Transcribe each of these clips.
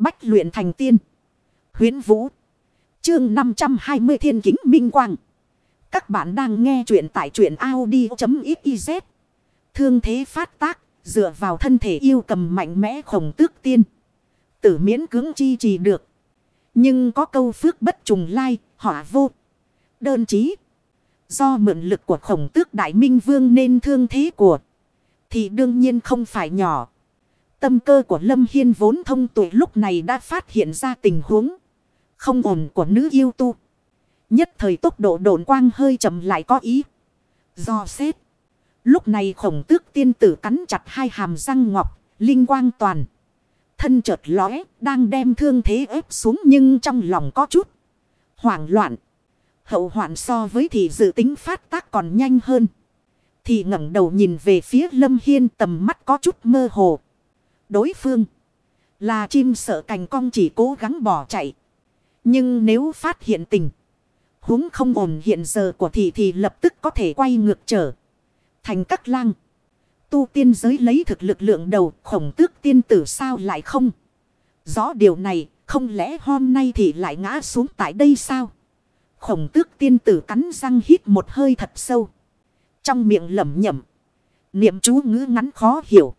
Bách luyện thành tiên. Huyến Vũ. Chương 520 Thiên Kính Minh Quang. Các bạn đang nghe truyện tại truyện Audi.xyz. Thương thế phát tác, dựa vào thân thể yêu cầm mạnh mẽ khổng tước tiên. Tử miễn cứng chi trì được. Nhưng có câu phước bất trùng lai, họa vô. Đơn chí. Do mượn lực của khổng tước đại minh vương nên thương thế của. Thì đương nhiên không phải nhỏ. Tâm cơ của Lâm Hiên vốn thông tuệ lúc này đã phát hiện ra tình huống. Không ổn của nữ yêu tu. Nhất thời tốc độ độn quang hơi chậm lại có ý. Do xét. Lúc này khổng tước tiên tử cắn chặt hai hàm răng ngọc. Linh quang toàn. Thân chợt lóe. Đang đem thương thế ép xuống nhưng trong lòng có chút. Hoảng loạn. Hậu hoạn so với thì dự tính phát tác còn nhanh hơn. Thì ngẩng đầu nhìn về phía lâm hiên tầm mắt có chút mơ hồ. Đối phương. Là chim sợ cành cong chỉ cố gắng bỏ chạy. Nhưng nếu phát hiện tình. huống không ổn hiện giờ của thị thì lập tức có thể quay ngược trở. Thành các lang. Tu tiên giới lấy thực lực lượng đầu, khổng tước tiên tử sao lại không. Rõ điều này, không lẽ hôm nay thì lại ngã xuống tại đây sao? Khổng tước tiên tử cắn răng hít một hơi thật sâu. Trong miệng lẩm nhẩm. Niệm chú ngữ ngắn khó hiểu.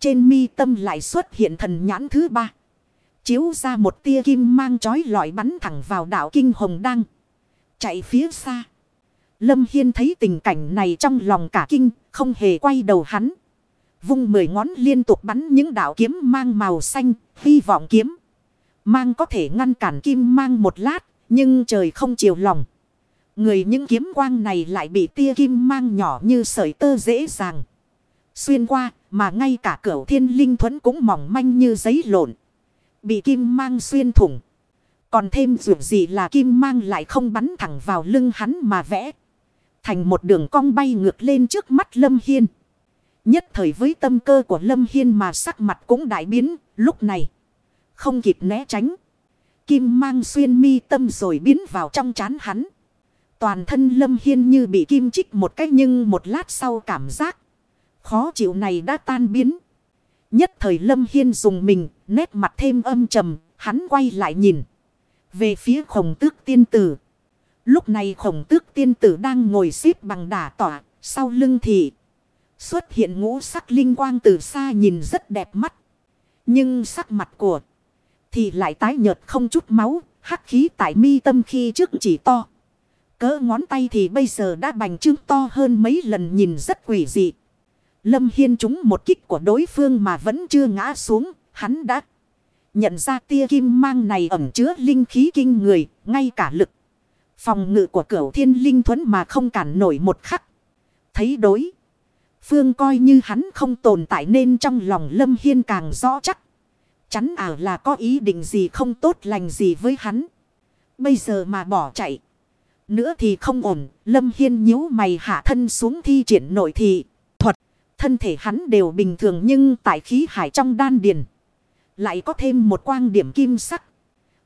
Trên mi tâm lại xuất hiện thần nhãn thứ ba. Chiếu ra một tia kim mang chói lọi bắn thẳng vào đảo kinh hồng đăng. Chạy phía xa. Lâm Hiên thấy tình cảnh này trong lòng cả kinh, không hề quay đầu hắn. Vung mười ngón liên tục bắn những đạo kiếm mang màu xanh, hy vọng kiếm. Mang có thể ngăn cản kim mang một lát, nhưng trời không chiều lòng. Người những kiếm quang này lại bị tia kim mang nhỏ như sợi tơ dễ dàng. Xuyên qua, mà ngay cả cửu thiên linh thuẫn cũng mỏng manh như giấy lộn. Bị kim mang xuyên thủng. Còn thêm dù gì là kim mang lại không bắn thẳng vào lưng hắn mà vẽ. Thành một đường cong bay ngược lên trước mắt Lâm Hiên. Nhất thời với tâm cơ của Lâm Hiên mà sắc mặt cũng đại biến, lúc này. Không kịp né tránh. Kim mang xuyên mi tâm rồi biến vào trong chán hắn. Toàn thân Lâm Hiên như bị kim chích một cách nhưng một lát sau cảm giác. Khó chịu này đã tan biến. Nhất thời Lâm Hiên dùng mình, nét mặt thêm âm trầm, hắn quay lại nhìn. Về phía khổng tước tiên tử. Lúc này khổng tước tiên tử đang ngồi xếp bằng đả tỏa, sau lưng thì xuất hiện ngũ sắc linh quang từ xa nhìn rất đẹp mắt. Nhưng sắc mặt của thì lại tái nhợt không chút máu, hắc khí tại mi tâm khi trước chỉ to. Cỡ ngón tay thì bây giờ đã bành trướng to hơn mấy lần nhìn rất quỷ dị. Lâm Hiên trúng một kích của đối phương mà vẫn chưa ngã xuống, hắn đã nhận ra tia kim mang này ẩm chứa linh khí kinh người, ngay cả lực. Phòng ngự của cửu thiên linh thuẫn mà không cản nổi một khắc. Thấy đối. Phương coi như hắn không tồn tại nên trong lòng Lâm Hiên càng rõ chắc. Chắn ảo là có ý định gì không tốt lành gì với hắn. Bây giờ mà bỏ chạy. Nữa thì không ổn. Lâm Hiên nhíu mày hạ thân xuống thi triển nội thị. Thân thể hắn đều bình thường nhưng tại khí hải trong đan điền. Lại có thêm một quang điểm kim sắc.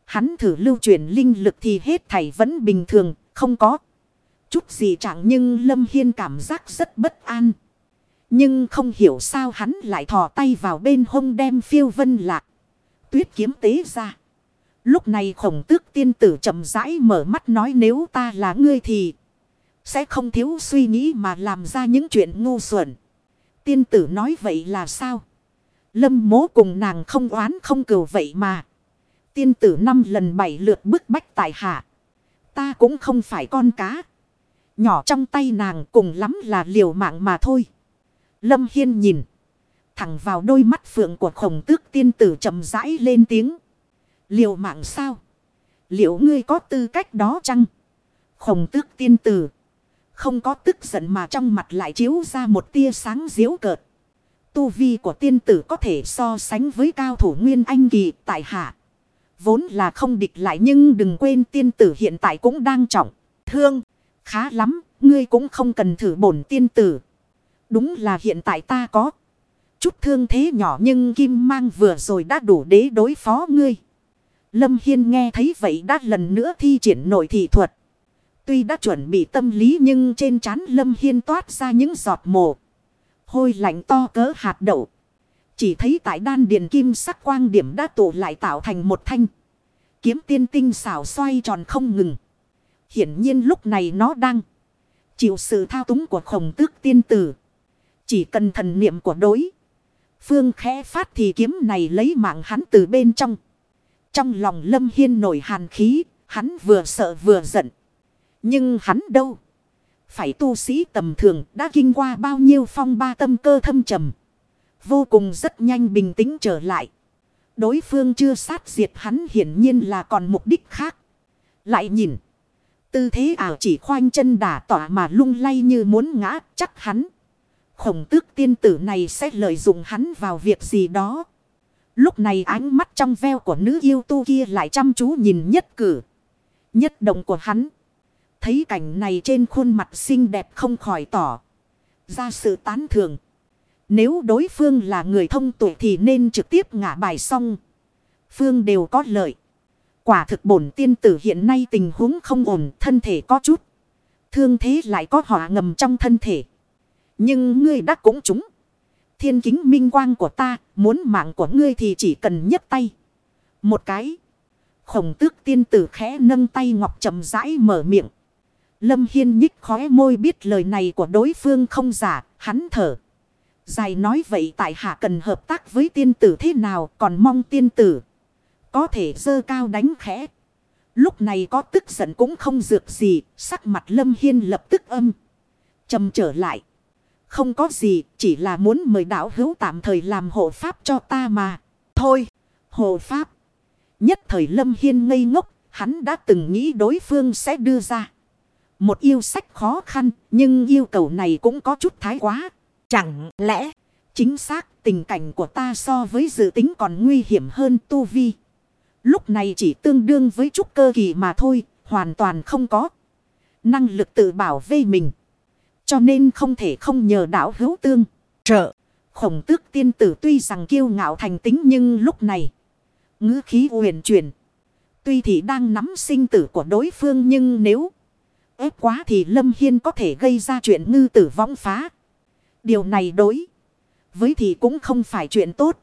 Hắn thử lưu chuyển linh lực thì hết thảy vẫn bình thường. Không có. Chút gì chẳng nhưng Lâm Hiên cảm giác rất bất an. Nhưng không hiểu sao hắn lại thò tay vào bên hông đem phiêu vân lạc, tuyết kiếm tế ra. Lúc này khổng tước tiên tử chậm rãi mở mắt nói nếu ta là ngươi thì sẽ không thiếu suy nghĩ mà làm ra những chuyện ngu xuẩn. Tiên tử nói vậy là sao? Lâm mố cùng nàng không oán không cừu vậy mà. Tiên tử năm lần bảy lượt bức bách tại hạ. Ta cũng không phải con cá. Nhỏ trong tay nàng cùng lắm là liều mạng mà thôi. Lâm Hiên nhìn thẳng vào đôi mắt phượng của khổng tước tiên tử chậm rãi lên tiếng. Liều mạng sao? Liệu ngươi có tư cách đó chăng? Khổng tước tiên tử. Không có tức giận mà trong mặt lại chiếu ra một tia sáng diễu cợt. Tu vi của tiên tử có thể so sánh với cao thủ nguyên anh kỳ tại hạ. Vốn là không địch lại nhưng đừng quên tiên tử hiện tại cũng đang trọng. Thương, khá lắm, ngươi cũng không cần thử bổn tiên tử. Đúng là hiện tại ta có chút thương thế nhỏ nhưng kim mang vừa rồi đã đủ để đối phó ngươi. Lâm Hiên nghe thấy vậy đã lần nữa thi triển nội thị thuật. Tuy đã chuẩn bị tâm lý nhưng trên trán Lâm Hiên toát ra những giọt mồ. Hôi lạnh to cỡ hạt đậu. Chỉ thấy tại đan điền kim sắc quang điểm đã tụ lại tạo thành một thanh. Kiếm tiên tinh xảo xoay tròn không ngừng. Hiển nhiên lúc này nó đang chịu sự thao túng của khổng tước tiên tử. Chỉ cần thần niệm của đối. Phương khẽ phát thì kiếm này lấy mạng hắn từ bên trong. Trong lòng lâm hiên nổi hàn khí, hắn vừa sợ vừa giận. Nhưng hắn đâu? Phải tu sĩ tầm thường đã kinh qua bao nhiêu phong ba tâm cơ thâm trầm. Vô cùng rất nhanh bình tĩnh trở lại. Đối phương chưa sát diệt hắn hiển nhiên là còn mục đích khác. Lại nhìn. Tư thế ảo chỉ khoanh chân đả tỏa mà lung lay như muốn ngã, chắc hắn. Khổng tước tiên tử này sẽ lợi dụng hắn vào việc gì đó. Lúc này ánh mắt trong veo của nữ yêu tu kia lại chăm chú nhìn nhất cử. Nhất động của hắn. Thấy cảnh này trên khuôn mặt xinh đẹp không khỏi tỏ. Ra sự tán thường. Nếu đối phương là người thông tuệ thì nên trực tiếp ngả bài xong. Phương đều có lợi. Quả thực bổn tiên tử hiện nay tình huống không ổn, thân thể có chút. Thương thế lại có họa ngầm trong thân thể. Nhưng ngươi đã cũng trúng. Thiên kính minh quang của ta, muốn mạng của ngươi thì chỉ cần nhấc tay. Một cái. Khổng tước tiên tử khẽ nâng tay ngọc chậm rãi mở miệng. Lâm Hiên nhích khóe môi biết lời này của đối phương không giả, hắn thở. Dài nói vậy tại hạ cần hợp tác với tiên tử thế nào còn mong tiên tử. Có thể dơ cao đánh khẽ. Lúc này có tức giận cũng không dược gì, sắc mặt Lâm Hiên lập tức âm. trầm trở lại. Không có gì, chỉ là muốn mời đạo hữu tạm thời làm hộ pháp cho ta mà. Thôi, hộ pháp. Nhất thời Lâm Hiên ngây ngốc, hắn đã từng nghĩ đối phương sẽ đưa ra. Một yêu sách khó khăn, nhưng yêu cầu này cũng có chút thái quá. Chẳng lẽ, chính xác tình cảnh của ta so với dự tính còn nguy hiểm hơn tu vi. Lúc này chỉ tương đương với chút cơ kỳ mà thôi, hoàn toàn không có. Năng lực tự bảo vệ mình. Cho nên không thể không nhờ đảo hữu tương. Trợ, khổng tước tiên tử tuy rằng kiêu ngạo thành tính nhưng lúc này. ngữ khí huyền chuyển. Tuy thì đang nắm sinh tử của đối phương nhưng nếu ép quá thì Lâm Hiên có thể gây ra chuyện ngư tử vong phá. Điều này đối với thì cũng không phải chuyện tốt.